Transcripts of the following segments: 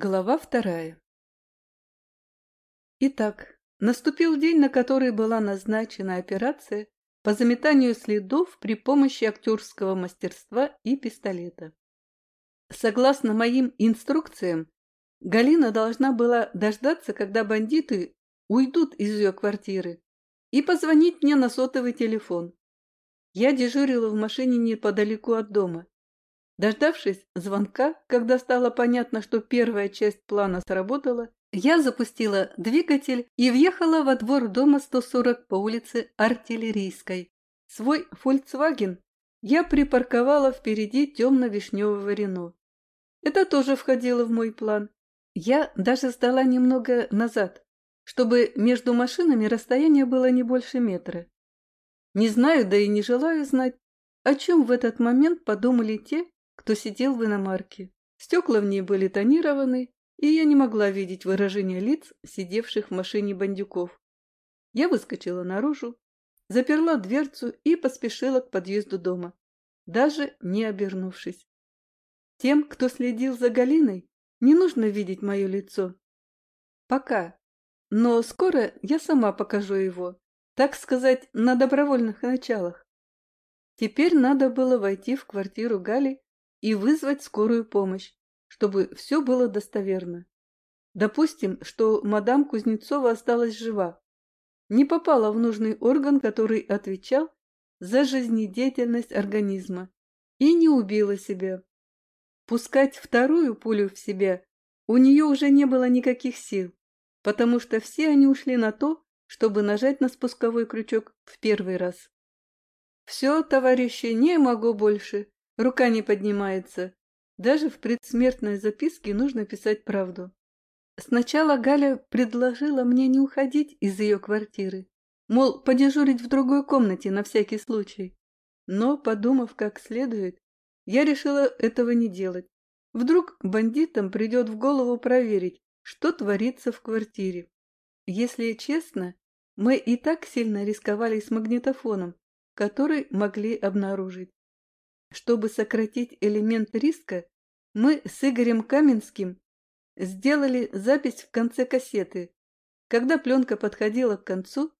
Глава вторая Итак, наступил день, на который была назначена операция по заметанию следов при помощи актерского мастерства и пистолета. Согласно моим инструкциям, Галина должна была дождаться, когда бандиты уйдут из ее квартиры, и позвонить мне на сотовый телефон. Я дежурила в машине неподалеку от дома. Дождавшись звонка, когда стало понятно, что первая часть плана сработала, я запустила двигатель и въехала во двор дома 140 по улице Артиллерийской. Свой «Фольксваген» я припарковала впереди темно-вишневого Рено. Это тоже входило в мой план. Я даже сдала немного назад, чтобы между машинами расстояние было не больше метра. Не знаю, да и не желаю знать, о чем в этот момент подумали те, кто сидел в иномарке. Стекла в ней были тонированы, и я не могла видеть выражения лиц, сидевших в машине бандюков. Я выскочила наружу, заперла дверцу и поспешила к подъезду дома, даже не обернувшись. Тем, кто следил за Галиной, не нужно видеть мое лицо. Пока. Но скоро я сама покажу его, так сказать, на добровольных началах. Теперь надо было войти в квартиру Гали и вызвать скорую помощь, чтобы все было достоверно. Допустим, что мадам Кузнецова осталась жива, не попала в нужный орган, который отвечал за жизнедеятельность организма, и не убила себя. Пускать вторую пулю в себя у нее уже не было никаких сил, потому что все они ушли на то, чтобы нажать на спусковой крючок в первый раз. «Все, товарищи, не могу больше. Рука не поднимается. Даже в предсмертной записке нужно писать правду. Сначала Галя предложила мне не уходить из ее квартиры, мол, подежурить в другой комнате на всякий случай. Но, подумав как следует, я решила этого не делать. Вдруг бандитам придет в голову проверить, что творится в квартире. Если честно, мы и так сильно рисковали с магнитофоном, который могли обнаружить. Чтобы сократить элемент риска, мы с Игорем Каменским сделали запись в конце кассеты. Когда пленка подходила к концу,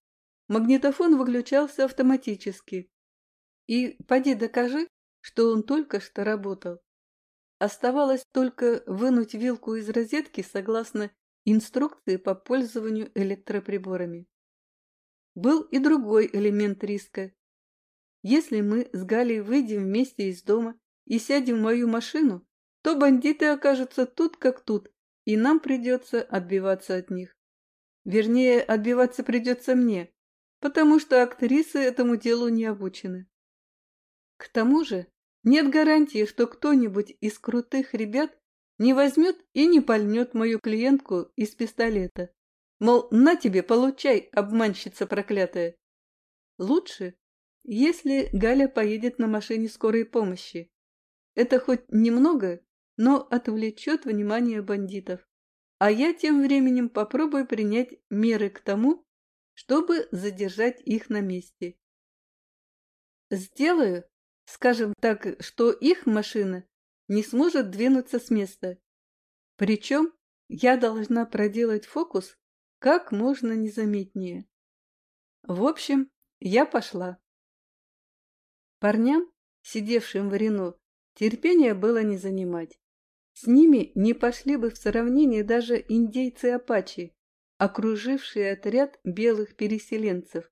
магнитофон выключался автоматически. И поди докажи, что он только что работал. Оставалось только вынуть вилку из розетки согласно инструкции по пользованию электроприборами. Был и другой элемент риска, если мы с Галей выйдем вместе из дома и сядем в мою машину, то бандиты окажутся тут как тут, и нам придется отбиваться от них. Вернее, отбиваться придется мне, потому что актрисы этому делу не обучены. К тому же нет гарантии, что кто-нибудь из крутых ребят не возьмет и не пальнет мою клиентку из пистолета. Мол, на тебе, получай, обманщица проклятая. Лучше если Галя поедет на машине скорой помощи. Это хоть немного, но отвлечет внимание бандитов. А я тем временем попробую принять меры к тому, чтобы задержать их на месте. Сделаю, скажем так, что их машина не сможет двинуться с места. Причем я должна проделать фокус как можно незаметнее. В общем, я пошла. Парням, сидевшим в Рено, терпения было не занимать. С ними не пошли бы в сравнение даже индейцы-апачи, окружившие отряд белых переселенцев,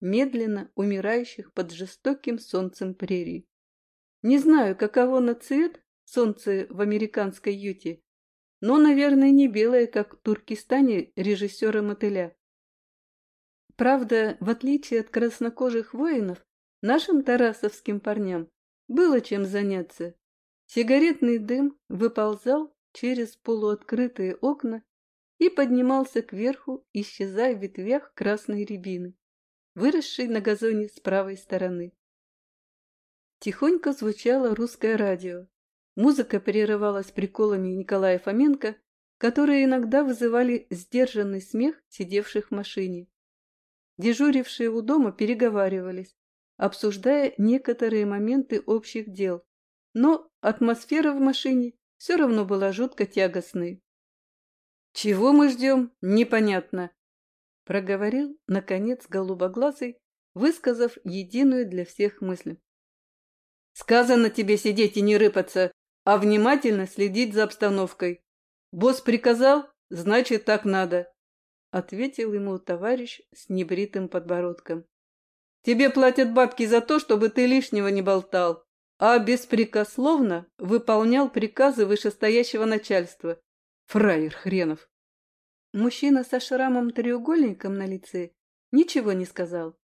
медленно умирающих под жестоким солнцем прерий. Не знаю, каково на цвет солнце в американской юте, но, наверное, не белое, как в Туркестане режиссера мотыля. Правда, в отличие от краснокожих воинов, Нашим тарасовским парням было чем заняться. Сигаретный дым выползал через полуоткрытые окна и поднимался кверху, исчезая в ветвях красной рябины, выросшей на газоне с правой стороны. Тихонько звучало русское радио. Музыка прерывалась приколами Николая Фоменко, которые иногда вызывали сдержанный смех сидевших в машине. Дежурившие у дома переговаривались, обсуждая некоторые моменты общих дел, но атмосфера в машине все равно была жутко тягостной. Чего мы ждем, непонятно, проговорил, наконец, голубоглазый, высказав единую для всех мысль. Сказано тебе сидеть и не рыпаться, а внимательно следить за обстановкой. Босс приказал, значит, так надо, ответил ему товарищ с небритым подбородком. Тебе платят бабки за то, чтобы ты лишнего не болтал, а беспрекословно выполнял приказы вышестоящего начальства. Фраер хренов. Мужчина со шрамом-треугольником на лице ничего не сказал.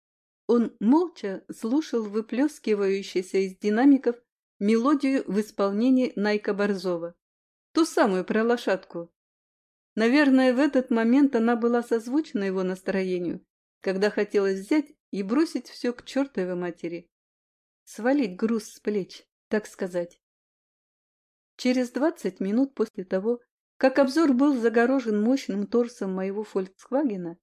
Он молча слушал выплескивающийся из динамиков мелодию в исполнении Найка Борзова. Ту самую про лошадку. Наверное, в этот момент она была созвучна его настроению, когда хотелось взять и бросить все к чертовой матери. Свалить груз с плеч, так сказать. Через двадцать минут после того, как обзор был загорожен мощным торсом моего «Фольксвагена»,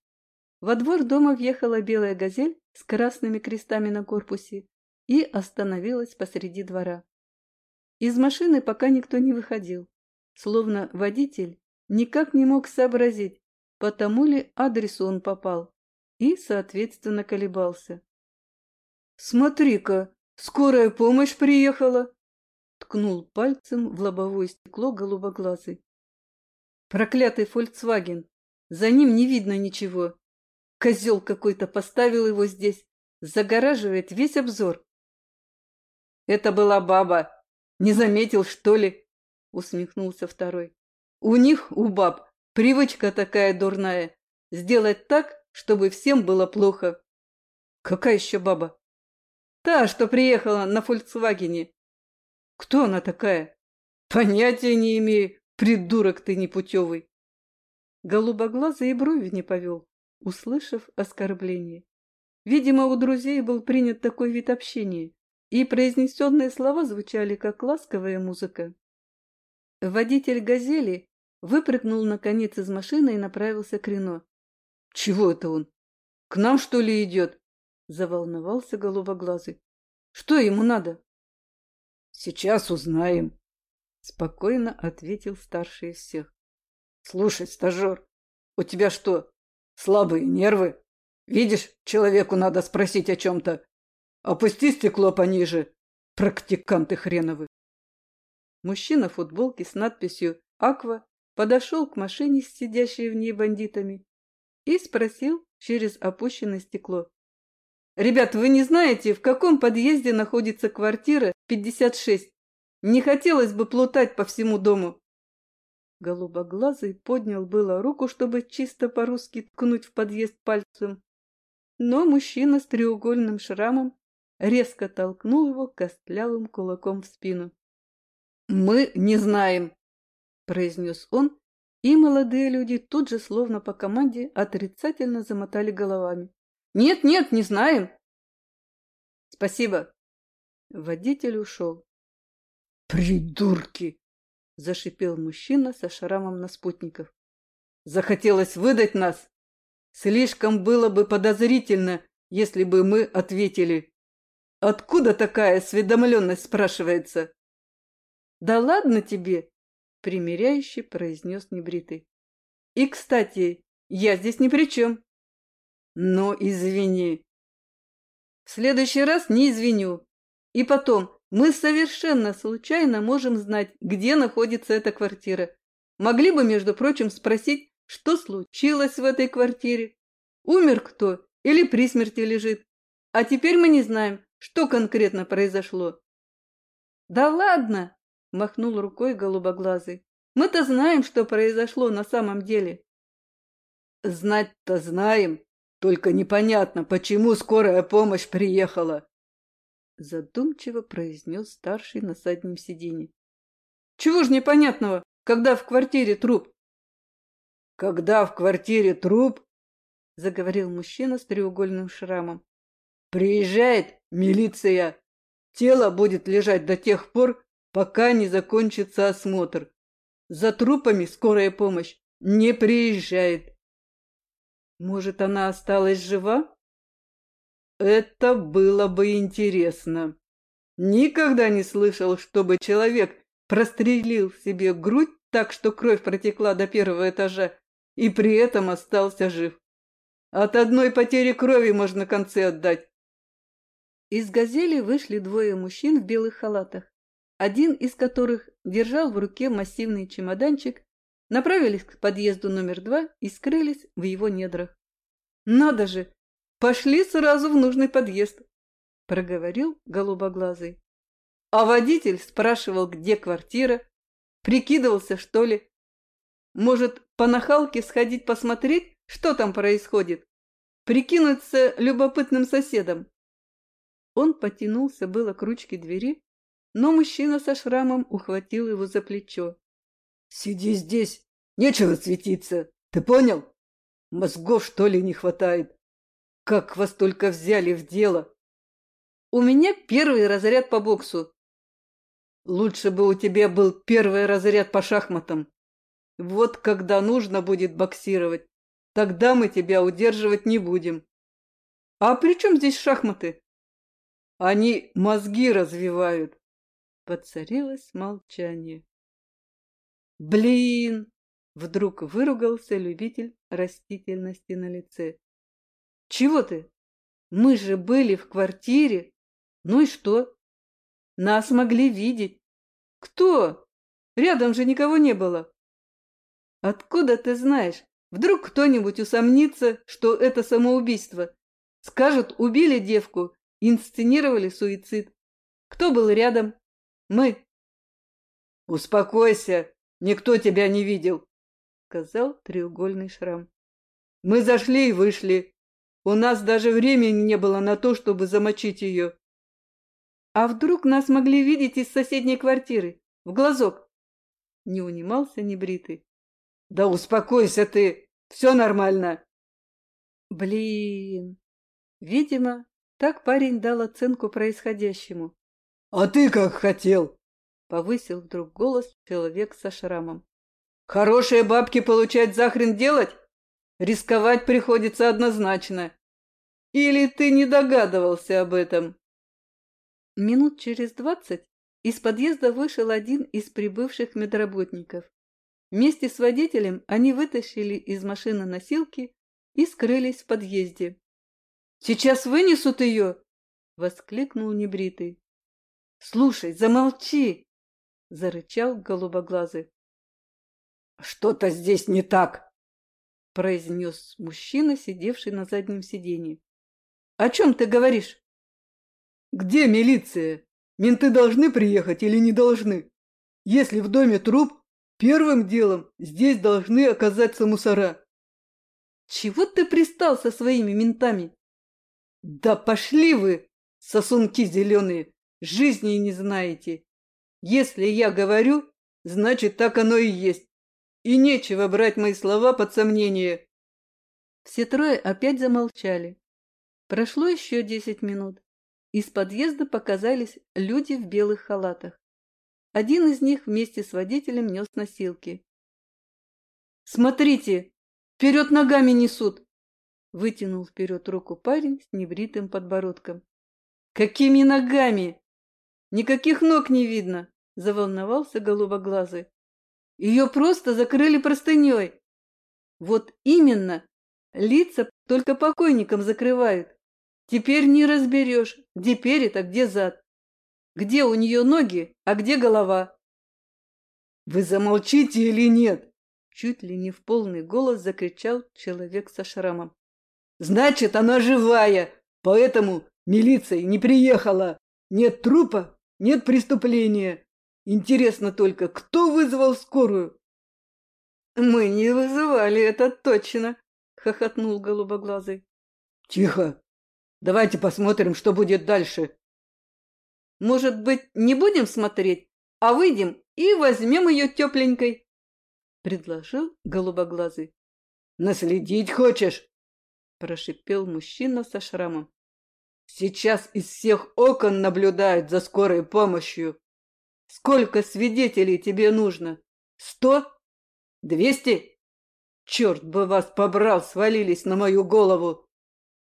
во двор дома въехала белая «Газель» с красными крестами на корпусе и остановилась посреди двора. Из машины пока никто не выходил, словно водитель никак не мог сообразить, по тому ли адресу он попал, и, соответственно, колебался. «Смотри-ка, скорая помощь приехала!» ткнул пальцем в лобовое стекло голубоглазый. «Проклятый Фольксваген! За ним не видно ничего. Козел какой-то поставил его здесь, загораживает весь обзор». «Это была баба. Не заметил, что ли?» усмехнулся второй. «У них, у баб, привычка такая дурная – сделать так, чтобы всем было плохо. Какая еще баба? Та, что приехала на Фольксвагене. Кто она такая? Понятия не имею, придурок ты непутевый. Голубоглазый и брови не повел, услышав оскорбление. Видимо, у друзей был принят такой вид общения, и произнесенные слова звучали, как ласковая музыка. Водитель «Газели» выпрыгнул, наконец, из машины и направился к Рено. Чего это он? К нам, что ли, идет? Заволновался голубоглазый. Что ему надо? Сейчас узнаем. Спокойно ответил старший из всех. Слушай, стажер, у тебя что, слабые нервы? Видишь, человеку надо спросить о чем-то. Опусти стекло пониже, практиканты хреновы. Мужчина в футболке с надписью «Аква» подошел к машине сидящей в ней бандитами и спросил через опущенное стекло. «Ребят, вы не знаете, в каком подъезде находится квартира 56? Не хотелось бы плутать по всему дому». Голубоглазый поднял было руку, чтобы чисто по-русски ткнуть в подъезд пальцем, но мужчина с треугольным шрамом резко толкнул его костлявым кулаком в спину. «Мы не знаем», — произнес он и молодые люди тут же, словно по команде, отрицательно замотали головами. «Нет, нет, не знаем!» «Спасибо!» Водитель ушел. «Придурки!» – зашипел мужчина со шрамом на спутников. «Захотелось выдать нас? Слишком было бы подозрительно, если бы мы ответили. Откуда такая осведомленность, спрашивается?» «Да ладно тебе!» Примиряюще произнес небритый. И, кстати, я здесь ни при чем. Но извини. В следующий раз не извиню. И потом, мы совершенно случайно можем знать, где находится эта квартира. Могли бы, между прочим, спросить, что случилось в этой квартире. Умер кто или при смерти лежит. А теперь мы не знаем, что конкретно произошло. Да ладно, махнул рукой голубоглазый. Мы-то знаем, что произошло на самом деле. Знать-то знаем, только непонятно, почему скорая помощь приехала. Задумчиво произнес старший на заднем сиденье. Чего ж непонятного, когда в квартире труп? Когда в квартире труп, заговорил мужчина с треугольным шрамом, приезжает милиция. Тело будет лежать до тех пор, пока не закончится осмотр. За трупами скорая помощь не приезжает. Может, она осталась жива? Это было бы интересно. Никогда не слышал, чтобы человек прострелил себе грудь так, что кровь протекла до первого этажа, и при этом остался жив. От одной потери крови можно концы отдать. Из «Газели» вышли двое мужчин в белых халатах, один из которых держал в руке массивный чемоданчик, направились к подъезду номер два и скрылись в его недрах. «Надо же! Пошли сразу в нужный подъезд!» — проговорил голубоглазый. А водитель спрашивал, где квартира, прикидывался, что ли. Может, по нахалке сходить посмотреть, что там происходит? Прикинуться любопытным соседом? Он потянулся было к ручке двери, но мужчина со шрамом ухватил его за плечо. «Сиди здесь, нечего светиться, ты понял? Мозгов, что ли, не хватает? Как вас только взяли в дело?» У меня первый разряд по боксу. Лучше бы у тебя был первый разряд по шахматам. Вот когда нужно будет боксировать, тогда мы тебя удерживать не будем. А при чем здесь шахматы? Они мозги развивают. Подцарилось молчание. Блин! Вдруг выругался любитель растительности на лице. Чего ты? Мы же были в квартире ну и что? Нас могли видеть. Кто? Рядом же никого не было. Откуда ты знаешь? Вдруг кто-нибудь усомнится, что это самоубийство. Скажут, убили девку, инсценировали суицид. Кто был рядом? Мы. Успокойся, никто тебя не видел, сказал треугольный шрам. Мы зашли и вышли. У нас даже времени не было на то, чтобы замочить ее. А вдруг нас могли видеть из соседней квартиры? В глазок. Не унимался небритый. Да успокойся ты, все нормально. Блин. Видимо, так парень дал оценку происходящему. А ты как хотел? Повысил вдруг голос человек со шрамом. Хорошие бабки получать захрен делать? Рисковать приходится однозначно. Или ты не догадывался об этом? Минут через двадцать из подъезда вышел один из прибывших медработников. Вместе с водителем они вытащили из машины носилки и скрылись в подъезде. «Сейчас вынесут ее!» — воскликнул небритый. «Слушай, замолчи!» — зарычал голубоглазый. «Что-то здесь не так!» — произнес мужчина, сидевший на заднем сиденье. «О чем ты говоришь?» Где милиция? Менты должны приехать или не должны? Если в доме труп, первым делом здесь должны оказаться мусора. Чего ты пристал со своими ментами? Да пошли вы, сосунки зеленые, жизни не знаете. Если я говорю, значит так оно и есть. И нечего брать мои слова под сомнение. Все трое опять замолчали. Прошло еще десять минут. Из подъезда показались люди в белых халатах. Один из них вместе с водителем нес носилки. «Смотрите! Вперед ногами несут!» Вытянул вперед руку парень с небритым подбородком. «Какими ногами? Никаких ног не видно!» Заволновался голубоглазый. «Ее просто закрыли простыней!» «Вот именно! Лица только покойникам закрывают!» Теперь не разберешь, где перед, а где зад. Где у нее ноги, а где голова. «Вы замолчите или нет?» Чуть ли не в полный голос закричал человек со шрамом. «Значит, она живая, поэтому милиция не приехала. Нет трупа, нет преступления. Интересно только, кто вызвал скорую?» «Мы не вызывали, это точно!» — хохотнул голубоглазый. «Тихо! Давайте посмотрим, что будет дальше. Может быть, не будем смотреть, а выйдем и возьмем ее тепленькой? Предложил голубоглазый. Наследить хочешь? Прошипел мужчина со шрамом. Сейчас из всех окон наблюдают за скорой помощью. Сколько свидетелей тебе нужно? Сто? Двести? Черт бы вас побрал, свалились на мою голову.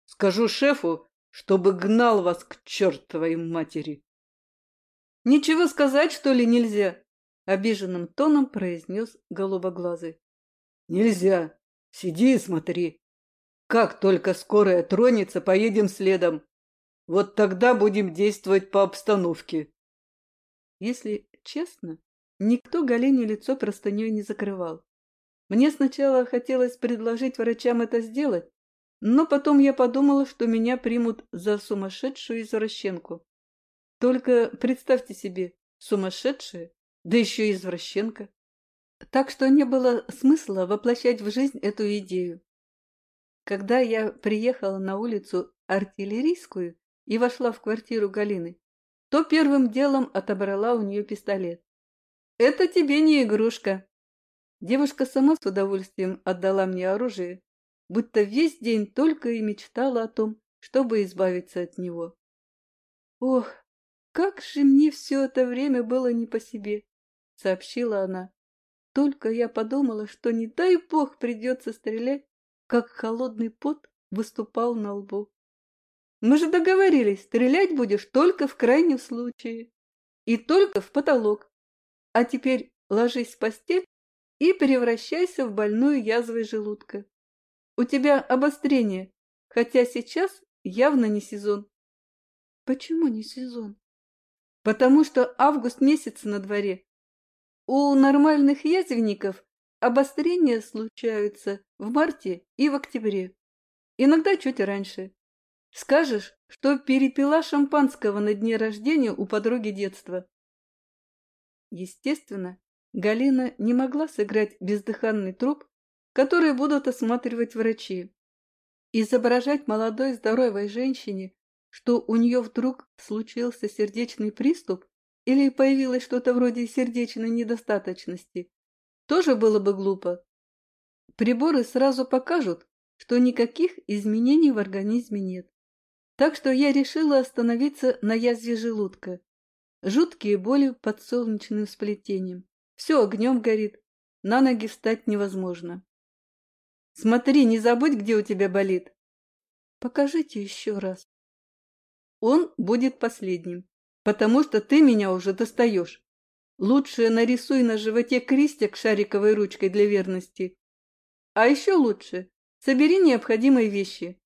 Скажу шефу, чтобы гнал вас к чертовой матери. Ничего сказать, что ли, нельзя? Обиженным тоном произнес голубоглазый. Нельзя. Сиди и смотри. Как только скорая тронется, поедем следом. Вот тогда будем действовать по обстановке. Если честно, никто Галине лицо простыней не закрывал. Мне сначала хотелось предложить врачам это сделать, но потом я подумала, что меня примут за сумасшедшую извращенку. Только представьте себе, сумасшедшая, да еще и извращенка. Так что не было смысла воплощать в жизнь эту идею. Когда я приехала на улицу Артиллерийскую и вошла в квартиру Галины, то первым делом отобрала у нее пистолет. «Это тебе не игрушка!» Девушка сама с удовольствием отдала мне оружие, будто весь день только и мечтала о том, чтобы избавиться от него. «Ох, как же мне все это время было не по себе!» — сообщила она. Только я подумала, что не дай бог придется стрелять, как холодный пот выступал на лбу. Мы же договорились, стрелять будешь только в крайнем случае. И только в потолок. А теперь ложись в постель и превращайся в больную язвой желудка. У тебя обострение, хотя сейчас явно не сезон. Почему не сезон? Потому что август месяц на дворе, у нормальных язвенников обострения случаются в марте и в октябре. Иногда чуть раньше. Скажешь, что перепила шампанского на дне рождения у подруги детства. Естественно, Галина не могла сыграть бездыханный труп, который будут осматривать врачи. Изображать молодой здоровой женщине, что у нее вдруг случился сердечный приступ, или появилось что-то вроде сердечной недостаточности, тоже было бы глупо. Приборы сразу покажут, что никаких изменений в организме нет. Так что я решила остановиться на язве желудка. Жуткие боли под солнечным сплетением. Все огнем горит, на ноги встать невозможно. Смотри, не забудь, где у тебя болит. Покажите еще раз. Он будет последним потому что ты меня уже достаешь. Лучше нарисуй на животе крестик шариковой ручкой для верности. А еще лучше собери необходимые вещи.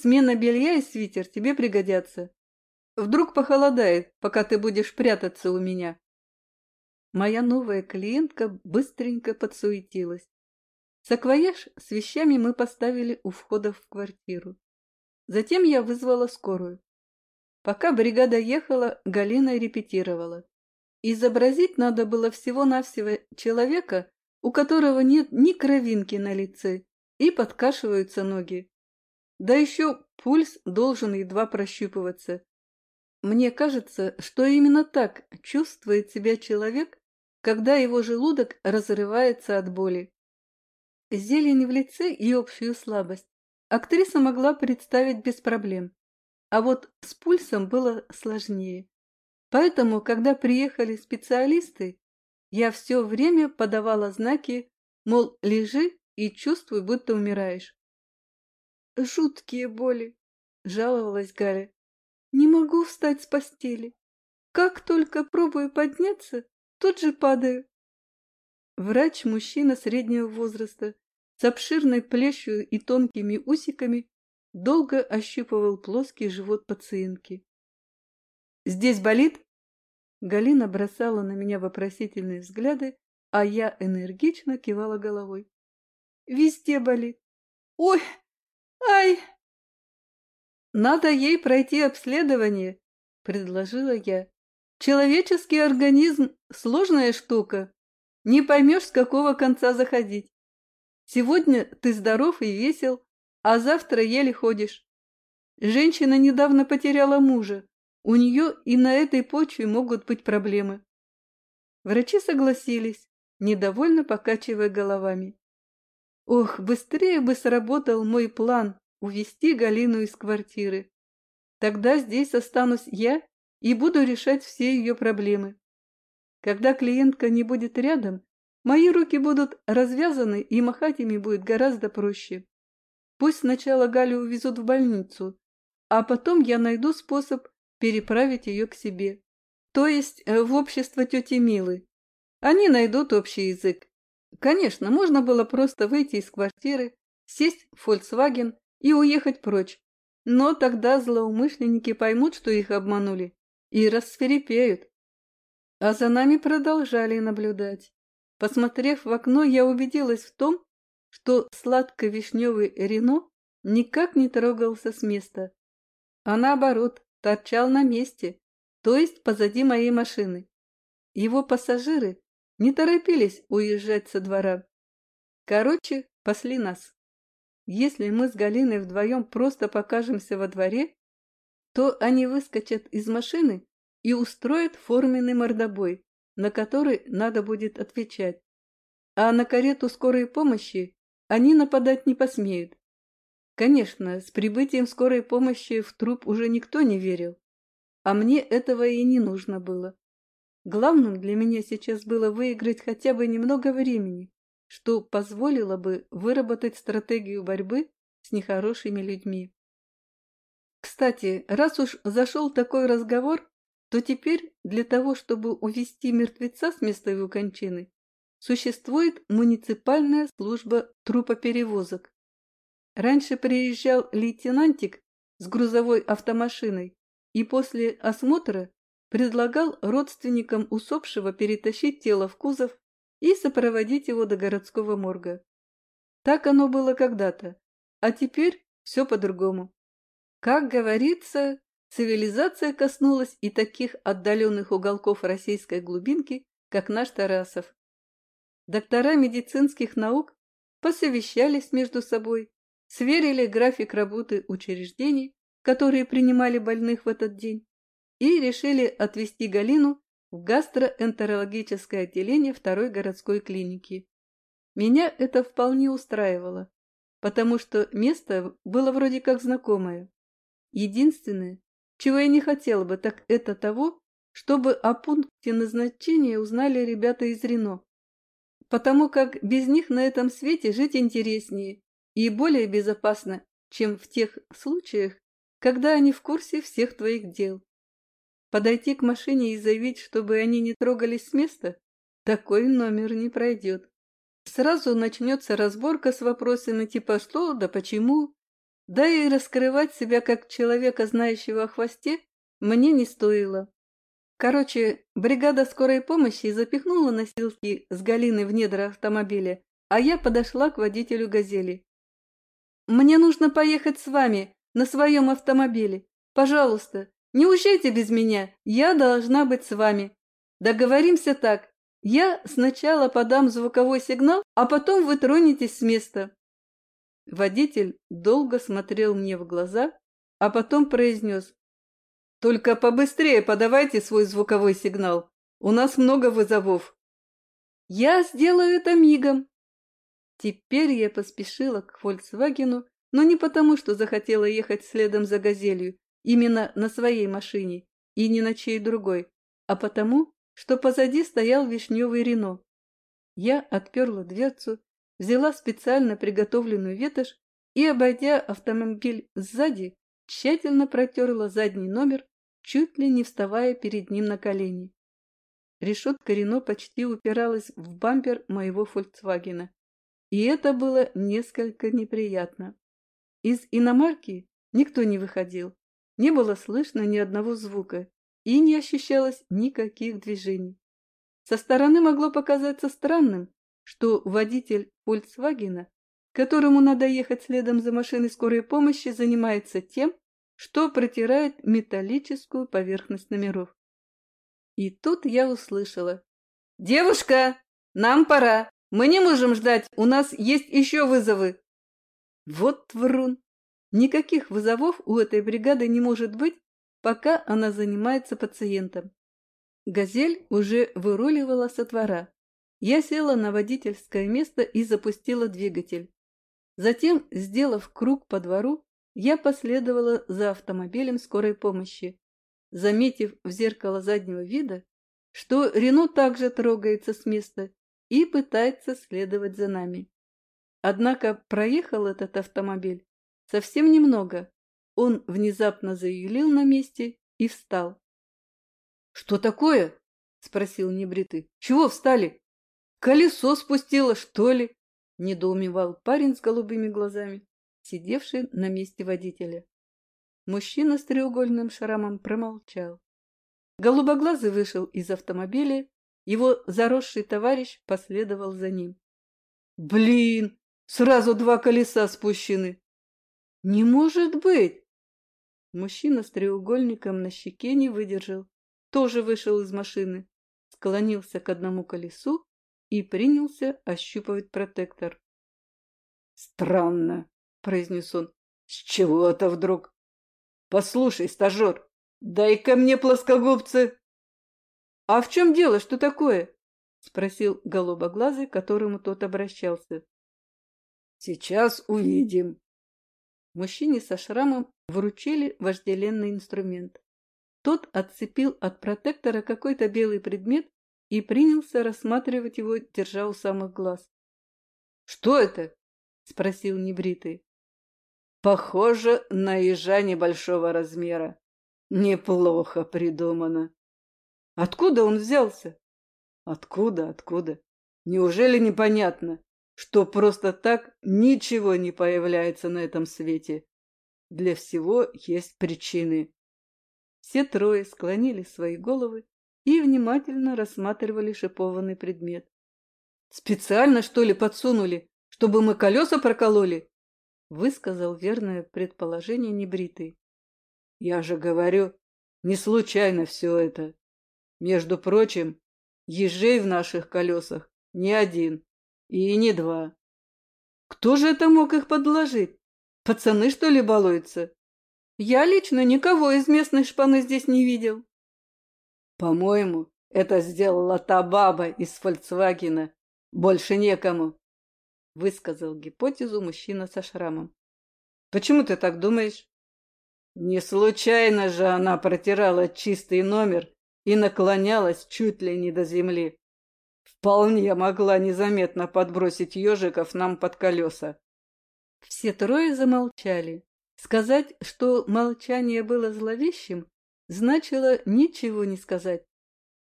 Смена белья и свитер тебе пригодятся. Вдруг похолодает, пока ты будешь прятаться у меня. Моя новая клиентка быстренько подсуетилась. Саквояж с вещами мы поставили у входа в квартиру. Затем я вызвала скорую. Пока бригада ехала, Галина репетировала. Изобразить надо было всего-навсего человека, у которого нет ни кровинки на лице, и подкашиваются ноги. Да еще пульс должен едва прощупываться. Мне кажется, что именно так чувствует себя человек, когда его желудок разрывается от боли. Зелень в лице и общую слабость актриса могла представить без проблем. А вот с пульсом было сложнее. Поэтому, когда приехали специалисты, я все время подавала знаки, мол, лежи и чувствуй, будто умираешь. «Жуткие боли», — жаловалась Галя. «Не могу встать с постели. Как только пробую подняться, тут же падаю». Врач-мужчина среднего возраста с обширной плещью и тонкими усиками долго ощупывал плоский живот пациентки. «Здесь болит?» Галина бросала на меня вопросительные взгляды, а я энергично кивала головой. «Везде болит. Ой! Ай!» «Надо ей пройти обследование», — предложила я. «Человеческий организм — сложная штука. Не поймешь, с какого конца заходить. Сегодня ты здоров и весел, а завтра еле ходишь. Женщина недавно потеряла мужа. У нее и на этой почве могут быть проблемы. Врачи согласились, недовольно покачивая головами. Ох, быстрее бы сработал мой план увести Галину из квартиры. Тогда здесь останусь я и буду решать все ее проблемы. Когда клиентка не будет рядом, мои руки будут развязаны и махать ими будет гораздо проще. Пусть сначала Галю увезут в больницу, а потом я найду способ переправить ее к себе. То есть э, в общество тети Милы. Они найдут общий язык. Конечно, можно было просто выйти из квартиры, сесть в Volkswagen и уехать прочь. Но тогда злоумышленники поймут, что их обманули, и рассверепеют. А за нами продолжали наблюдать. Посмотрев в окно, я убедилась в том, что сладко-вишневый Рено никак не трогался с места, а наоборот, торчал на месте, то есть позади моей машины. Его пассажиры не торопились уезжать со двора. Короче, пасли нас. Если мы с Галиной вдвоем просто покажемся во дворе, то они выскочат из машины и устроят форменный мордобой, на который надо будет отвечать. А на карету скорой помощи они нападать не посмеют. Конечно, с прибытием скорой помощи в труп уже никто не верил, а мне этого и не нужно было. Главным для меня сейчас было выиграть хотя бы немного времени, что позволило бы выработать стратегию борьбы с нехорошими людьми. Кстати, раз уж зашел такой разговор, то теперь для того, чтобы увести мертвеца с места его кончины, существует муниципальная служба трупоперевозок. Раньше приезжал лейтенантик с грузовой автомашиной и после осмотра предлагал родственникам усопшего перетащить тело в кузов и сопроводить его до городского морга. Так оно было когда-то, а теперь все по-другому. Как говорится, цивилизация коснулась и таких отдаленных уголков российской глубинки, как наш Тарасов. Доктора медицинских наук посовещались между собой, сверили график работы учреждений, которые принимали больных в этот день, и решили отвезти Галину в гастроэнтерологическое отделение второй городской клиники. Меня это вполне устраивало, потому что место было вроде как знакомое. Единственное, чего я не хотела бы, так это того, чтобы о пункте назначения узнали ребята из Рено. Потому как без них на этом свете жить интереснее и более безопасно, чем в тех случаях, когда они в курсе всех твоих дел. Подойти к машине и заявить, чтобы они не трогались с места? Такой номер не пройдет. Сразу начнется разборка с вопросами типа «что?» да «почему?». Да и раскрывать себя как человека, знающего о хвосте, мне не стоило. Короче, бригада скорой помощи запихнула носилки с Галиной в недра автомобиля, а я подошла к водителю «Газели». «Мне нужно поехать с вами на своем автомобиле. Пожалуйста, не уезжайте без меня, я должна быть с вами. Договоримся так. Я сначала подам звуковой сигнал, а потом вы тронетесь с места. Водитель долго смотрел мне в глаза, а потом произнес. «Только побыстрее подавайте свой звуковой сигнал. У нас много вызовов». «Я сделаю это мигом». Теперь я поспешила к «Фольксвагену», но не потому, что захотела ехать следом за «Газелью», именно на своей машине и не на чьей другой, а потому, что позади стоял вишневый Рено. Я отперла дверцу, взяла специально приготовленную ветошь и, обойдя автомобиль сзади, тщательно протерла задний номер, чуть ли не вставая перед ним на колени. Решетка Рено почти упиралась в бампер моего «Фольксвагена», и это было несколько неприятно. Из иномарки никто не выходил, не было слышно ни одного звука и не ощущалось никаких движений. Со стороны могло показаться странным, что водитель Volkswagen, которому надо ехать следом за машиной скорой помощи, занимается тем, что протирает металлическую поверхность номеров. И тут я услышала. «Девушка, нам пора! Мы не можем ждать, у нас есть еще вызовы!» Вот врун! Никаких вызовов у этой бригады не может быть, пока она занимается пациентом. Газель уже выруливала со двора. Я села на водительское место и запустила двигатель. Затем, сделав круг по двору, я последовала за автомобилем скорой помощи, заметив в зеркало заднего вида, что Рено также трогается с места и пытается следовать за нами. Однако проехал этот автомобиль Совсем немного. Он внезапно заюлил на месте и встал. «Что такое?» — спросил небритый. «Чего встали? Колесо спустило, что ли?» — недоумевал парень с голубыми глазами, сидевший на месте водителя. Мужчина с треугольным шрамом промолчал. Голубоглазый вышел из автомобиля, его заросший товарищ последовал за ним. «Блин, сразу два колеса спущены!» «Не может быть!» Мужчина с треугольником на щеке не выдержал, тоже вышел из машины, склонился к одному колесу и принялся ощупывать протектор. «Странно», — произнес он. «С чего это вдруг? Послушай, стажер, дай-ка мне плоскогубцы!» «А в чем дело? Что такое?» — спросил голубоглазый, к которому тот обращался. «Сейчас увидим». Мужчине со шрамом вручили вожделенный инструмент. Тот отцепил от протектора какой-то белый предмет и принялся рассматривать его, держа у самых глаз. «Что это?» — спросил небритый. «Похоже на ежа небольшого размера. Неплохо придумано». «Откуда он взялся?» «Откуда, откуда? Неужели непонятно, что просто так ничего не появляется на этом свете? Для всего есть причины». Все трое склонили свои головы и внимательно рассматривали шипованный предмет. «Специально, что ли, подсунули, чтобы мы колеса прокололи?» высказал верное предположение небритый. «Я же говорю, не случайно все это. Между прочим, ежей в наших колесах не один и не два. Кто же это мог их подложить? Пацаны, что ли, балуются? Я лично никого из местной шпаны здесь не видел. По-моему, это сделала та баба из Фольксвагена. Больше некому, высказал гипотезу мужчина со шрамом. Почему ты так думаешь? Не случайно же она протирала чистый номер и наклонялась чуть ли не до земли. Вполне могла незаметно подбросить ежиков нам под колеса. Все трое замолчали. Сказать, что молчание было зловещим, значило ничего не сказать.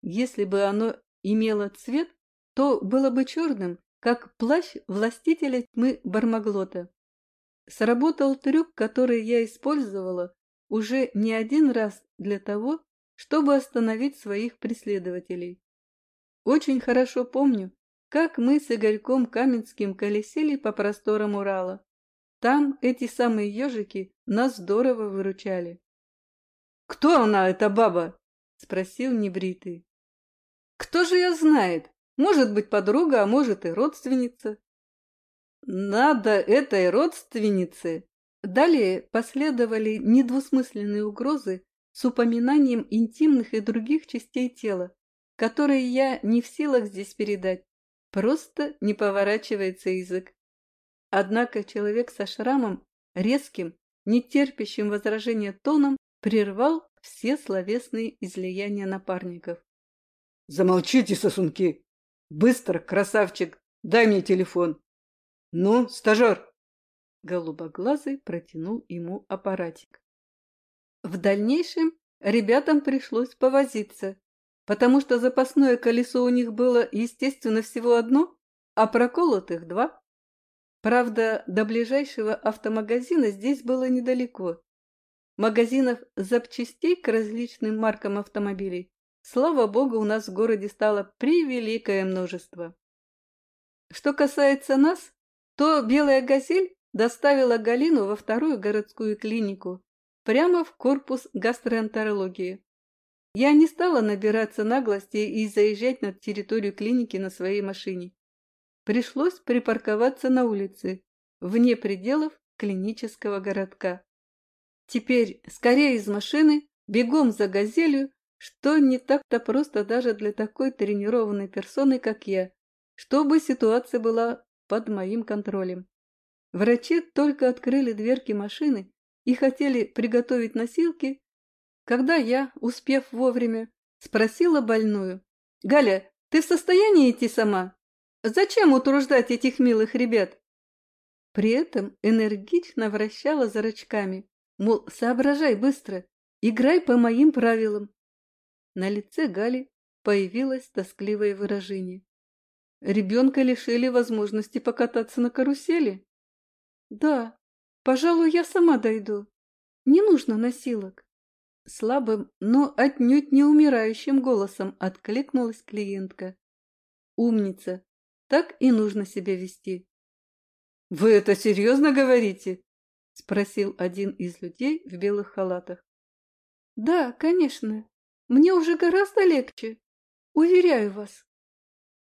Если бы оно имело цвет, то было бы черным, как плащ властителя тьмы Бармаглота. Сработал трюк, который я использовала уже не один раз для того, чтобы остановить своих преследователей. Очень хорошо помню, как мы с Игорьком Каменским колесили по просторам Урала. Там эти самые ежики нас здорово выручали. «Кто она, эта баба?» — спросил небритый. «Кто же ее знает? Может быть, подруга, а может и родственница». «Надо этой родственнице!» Далее последовали недвусмысленные угрозы с упоминанием интимных и других частей тела, которые я не в силах здесь передать. Просто не поворачивается язык. Однако человек со шрамом, резким, нетерпящим возражения тоном, прервал все словесные излияния напарников. «Замолчите, сосунки! Быстро, красавчик, дай мне телефон! Ну, стажер!» Голубоглазый протянул ему аппаратик. В дальнейшем ребятам пришлось повозиться, потому что запасное колесо у них было, естественно, всего одно, а проколотых два. Правда, до ближайшего автомагазина здесь было недалеко. Магазинов запчастей к различным маркам автомобилей, слава богу, у нас в городе стало превеликое множество. Что касается нас, то «Белая газель» доставила Галину во вторую городскую клинику, прямо в корпус гастроэнтерологии. Я не стала набираться наглости и заезжать на территорию клиники на своей машине пришлось припарковаться на улице, вне пределов клинического городка. Теперь скорее из машины, бегом за газелью, что не так-то просто даже для такой тренированной персоны, как я, чтобы ситуация была под моим контролем. Врачи только открыли дверки машины и хотели приготовить носилки, когда я, успев вовремя, спросила больную, «Галя, ты в состоянии идти сама?» Зачем утруждать этих милых ребят? При этом энергично вращала зрачками, мол, соображай быстро, играй по моим правилам. На лице Гали появилось тоскливое выражение. Ребенка лишили возможности покататься на карусели? Да, пожалуй, я сама дойду. Не нужно носилок. Слабым, но отнюдь не умирающим голосом откликнулась клиентка. Умница, так и нужно себя вести. «Вы это серьезно говорите?» – спросил один из людей в белых халатах. «Да, конечно. Мне уже гораздо легче. Уверяю вас».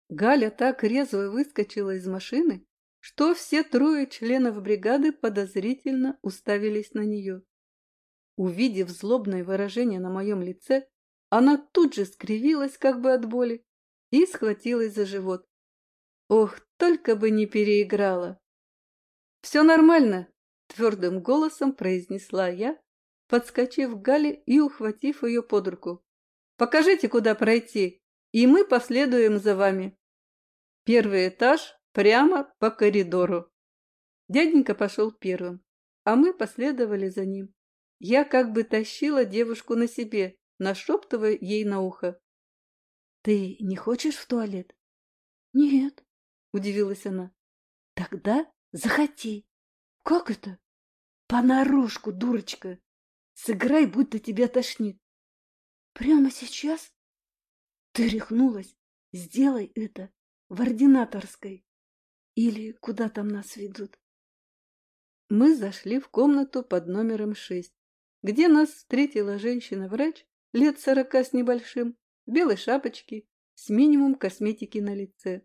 Галя так резво выскочила из машины, что все трое членов бригады подозрительно уставились на нее. Увидев злобное выражение на моем лице, она тут же скривилась как бы от боли и схватилась за живот. Ох, только бы не переиграла! «Все нормально!» – твердым голосом произнесла я, подскочив к Гале и ухватив ее под руку. «Покажите, куда пройти, и мы последуем за вами. Первый этаж прямо по коридору». Дяденька пошел первым, а мы последовали за ним. Я как бы тащила девушку на себе, нашептывая ей на ухо. «Ты не хочешь в туалет?» «Нет», — удивилась она. «Тогда Захоти. Как это? Понарошку, дурочка. Сыграй, будто тебя тошнит. Прямо сейчас? Ты рехнулась. Сделай это в ординаторской. Или куда там нас ведут. Мы зашли в комнату под номером шесть, где нас встретила женщина-врач лет сорока с небольшим, белой шапочке, с минимум косметики на лице.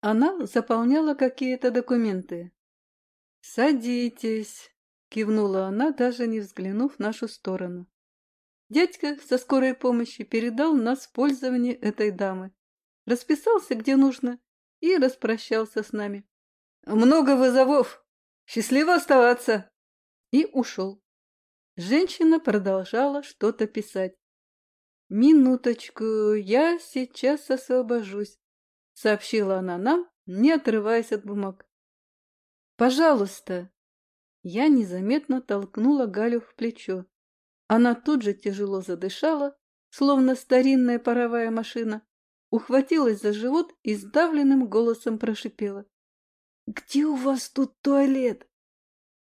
Она заполняла какие-то документы. «Садитесь», — кивнула она, даже не взглянув в нашу сторону. Дядька со скорой помощи передал нас в пользование этой дамы, расписался где нужно и распрощался с нами. «Много вызовов! Счастливо оставаться!» И ушел. Женщина продолжала что-то писать. «Минуточку, я сейчас освобожусь сообщила она нам, не отрываясь от бумаг. «Пожалуйста!» Я незаметно толкнула Галю в плечо. Она тут же тяжело задышала, словно старинная паровая машина, ухватилась за живот и сдавленным голосом прошипела. «Где у вас тут туалет?»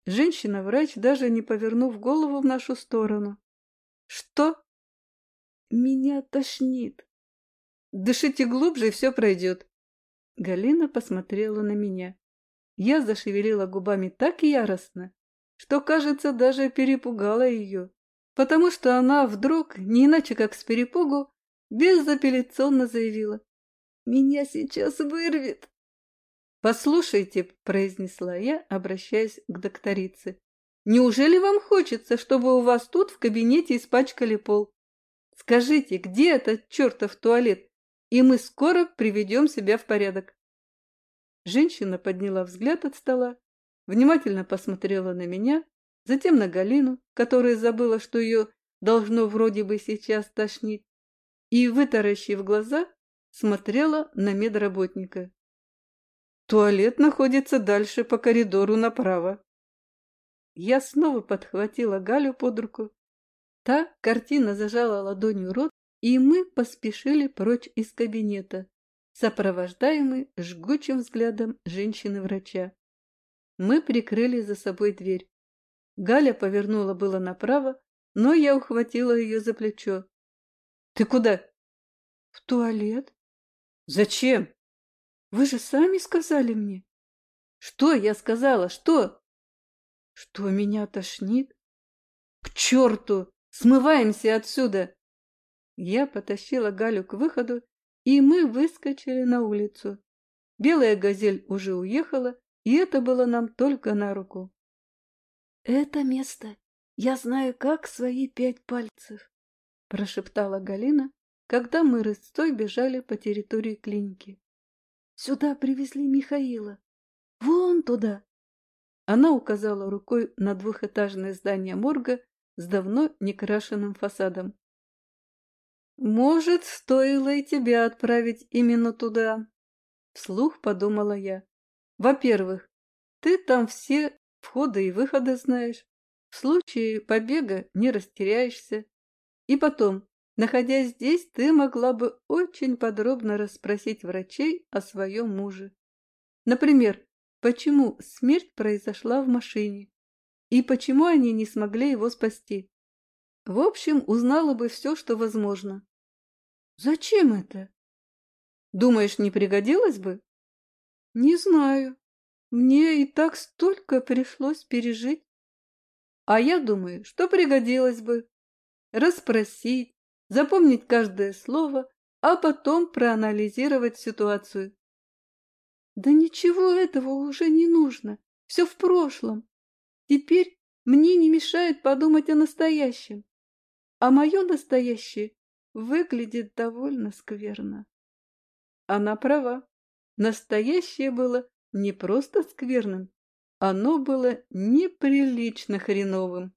Женщина-врач, даже не повернув голову в нашу сторону. «Что?» «Меня тошнит», Дышите глубже, и все пройдет. Галина посмотрела на меня. Я зашевелила губами так яростно, что, кажется, даже перепугала ее, потому что она вдруг, не иначе как с перепугу, безапелляционно заявила. «Меня сейчас вырвет!» «Послушайте», — произнесла я, обращаясь к докторице, «неужели вам хочется, чтобы у вас тут в кабинете испачкали пол? Скажите, где этот чертов туалет? и мы скоро приведем себя в порядок. Женщина подняла взгляд от стола, внимательно посмотрела на меня, затем на Галину, которая забыла, что ее должно вроде бы сейчас тошнить, и, вытаращив глаза, смотрела на медработника. Туалет находится дальше по коридору направо. Я снова подхватила Галю под руку. Та картина зажала ладонью рот и мы поспешили прочь из кабинета, сопровождаемый жгучим взглядом женщины-врача. Мы прикрыли за собой дверь. Галя повернула было направо, но я ухватила ее за плечо. «Ты куда?» «В туалет». «Зачем?» «Вы же сами сказали мне». «Что я сказала? Что?» «Что меня тошнит?» «К черту! Смываемся отсюда!» Я потащила Галю к выходу, и мы выскочили на улицу. Белая газель уже уехала, и это было нам только на руку. «Это место я знаю как свои пять пальцев», – прошептала Галина, когда мы рысцой бежали по территории клиники. «Сюда привезли Михаила. Вон туда!» Она указала рукой на двухэтажное здание морга с давно некрашенным фасадом. «Может, стоило и тебя отправить именно туда?» Вслух подумала я. «Во-первых, ты там все входы и выходы знаешь. В случае побега не растеряешься. И потом, Находясь здесь, ты могла бы очень подробно расспросить врачей о своем муже. Например, почему смерть произошла в машине и почему они не смогли его спасти. В общем, узнала бы все, что возможно. Зачем это? Думаешь, не пригодилось бы? Не знаю. Мне и так столько пришлось пережить. А я думаю, что пригодилось бы. Расспросить, запомнить каждое слово, а потом проанализировать ситуацию. Да ничего этого уже не нужно. Все в прошлом. Теперь мне не мешает подумать о настоящем. А мое настоящее выглядит довольно скверно. Она права. Настоящее было не просто скверным, оно было неприлично хреновым.